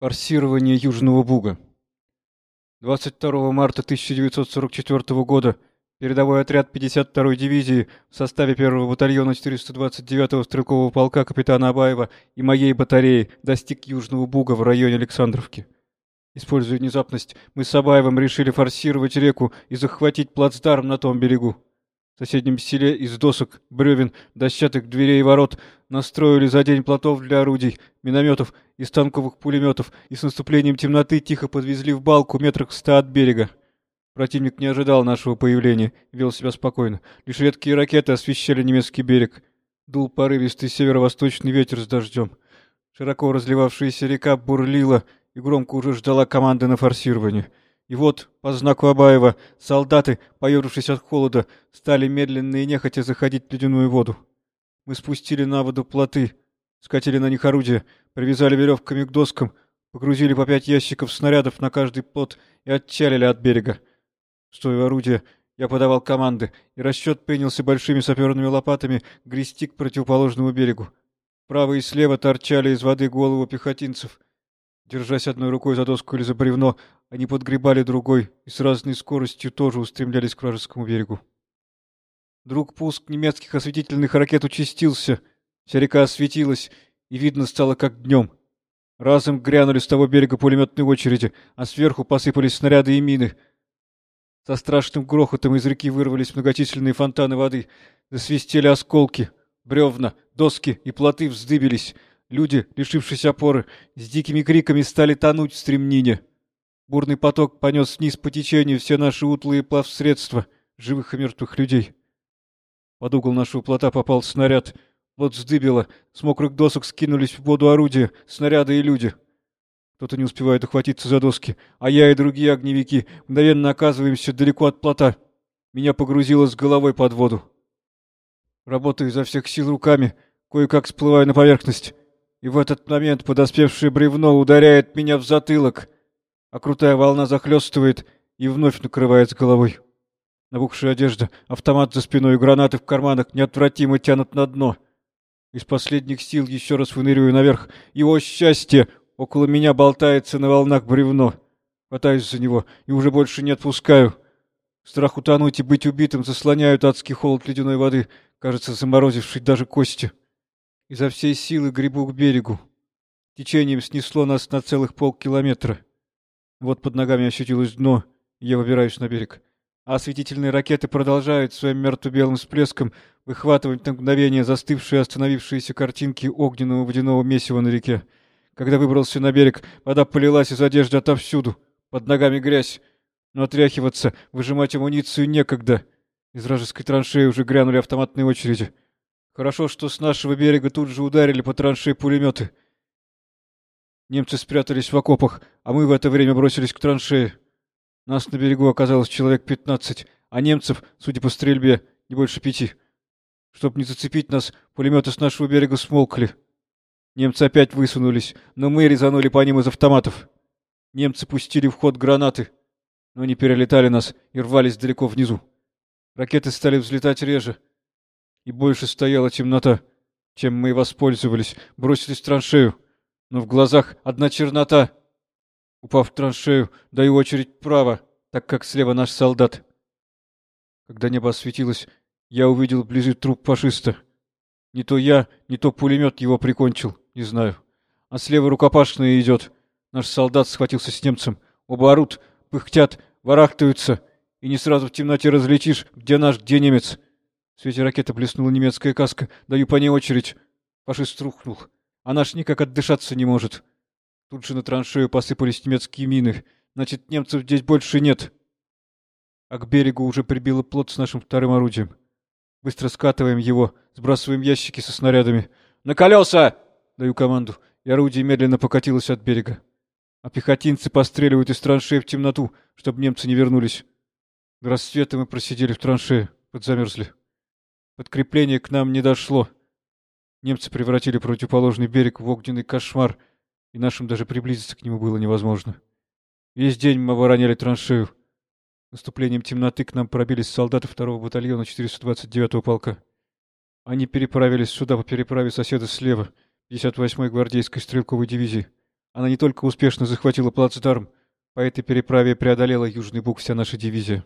Форсирование Южного Буга. 22 марта 1944 года передовой отряд 52-й дивизии в составе 1-го батальона 429-го стрелкового полка капитана Абаева и моей батареи достиг Южного Буга в районе Александровки. Используя внезапность, мы с Абаевым решили форсировать реку и захватить плацдарм на том берегу. В соседнем селе из досок, бревен, дощатых дверей и ворот настроили за день плотов для орудий, минометов и станковых пулеметов и с наступлением темноты тихо подвезли в балку метрах в ста от берега. Противник не ожидал нашего появления, вел себя спокойно. Лишь редкие ракеты освещали немецкий берег. Дул порывистый северо-восточный ветер с дождем. Широко разливавшаяся река бурлила и громко уже ждала команды на форсирование. И вот, по знаку Абаева, солдаты, поежившись от холода, стали медленно и нехотя заходить в ледяную воду. Мы спустили на воду плоты, скатили на них орудия, привязали веревками к доскам, погрузили по пять ящиков снарядов на каждый плот и отчалили от берега. Стоя в орудия, я подавал команды, и расчет принялся большими саперными лопатами грести к противоположному берегу. Справа и слева торчали из воды головы пехотинцев — Держась одной рукой за доску или за бревно, они подгребали другой и с разной скоростью тоже устремлялись к вражескому берегу. Вдруг пуск немецких осветительных ракет участился, вся река осветилась, и видно стало как днем. Разом грянули с того берега пулеметные очереди, а сверху посыпались снаряды и мины. Со страшным грохотом из реки вырвались многочисленные фонтаны воды, засвистели осколки, бревна, доски и плоты вздыбились — Люди, лишившись опоры, с дикими криками стали тонуть в стремнине. Бурный поток понес вниз по течению все наши утлые плавсредства, живых и мертвых людей. Под угол нашего плота попал снаряд. Плот вздыбило, с мокрых досок скинулись в воду орудия, снаряды и люди. Кто-то не успевает ухватиться за доски, а я и другие огневики мгновенно оказываемся далеко от плота. Меня погрузило с головой под воду. Работаю изо всех сил руками, кое-как всплываю на поверхность. И в этот момент подоспевшее бревно ударяет меня в затылок, а крутая волна захлестывает и вновь накрывает с головой. Набухшая одежда, автомат за спиной и гранаты в карманах неотвратимо тянут на дно. Из последних сил еще раз выныриваю наверх. Его счастье! Около меня болтается на волнах бревно. Хватаюсь за него и уже больше не отпускаю. Страх утонуть и быть убитым заслоняют адский холод ледяной воды, кажется, заморозивший даже кости. Изо всей силы гребу к берегу. Течением снесло нас на целых полкилометра. Вот под ногами ощутилось дно, я выбираюсь на берег. А осветительные ракеты продолжают своим мертво-белым всплеском выхватывать на мгновение застывшие остановившиеся картинки огненного водяного месива на реке. Когда выбрался на берег, вода полилась из одежды отовсюду. Под ногами грязь. Но отряхиваться, выжимать амуницию некогда. Из вражеской траншеи уже грянули автоматные очереди. Хорошо, что с нашего берега тут же ударили по траншеи пулеметы. Немцы спрятались в окопах, а мы в это время бросились к траншее. Нас на берегу оказалось человек пятнадцать, а немцев, судя по стрельбе, не больше пяти. Чтоб не зацепить нас, пулеметы с нашего берега смолкли. Немцы опять высунулись, но мы резанули по ним из автоматов. Немцы пустили в ход гранаты, но они перелетали нас и рвались далеко внизу. Ракеты стали взлетать реже и больше стояла темнота, чем мы и воспользовались, бросились в траншею. Но в глазах одна чернота. Упав в траншею, даю очередь право, так как слева наш солдат. Когда небо осветилось, я увидел вблизи труп фашиста. Не то я, не то пулемет его прикончил, не знаю. А слева рукопашная идет. Наш солдат схватился с немцем. Оба орут, пыхтят, ворахтаются. И не сразу в темноте различишь, где наш, где немец. Свете ракеты блеснула немецкая каска. Даю по ней очередь. Фашист рухнул. А наш никак отдышаться не может. Тут же на траншею посыпались немецкие мины. Значит, немцев здесь больше нет. А к берегу уже прибило плот с нашим вторым орудием. Быстро скатываем его, сбрасываем ящики со снарядами. «На колеса!» — даю команду, и орудие медленно покатилось от берега. А пехотинцы постреливают из траншеи в темноту, чтобы немцы не вернулись. До рассвета мы просидели в траншее, подзамерзли. Подкрепление к нам не дошло. Немцы превратили противоположный берег в огненный кошмар, и нашим даже приблизиться к нему было невозможно. Весь день мы обороняли траншею. Наступлением темноты к нам пробились солдаты второго батальона 429-го полка. Они переправились сюда по переправе соседа слева, 58-й гвардейской стрелковой дивизии. Она не только успешно захватила плацдарм, по этой переправе преодолела Южный Буг вся наша дивизия.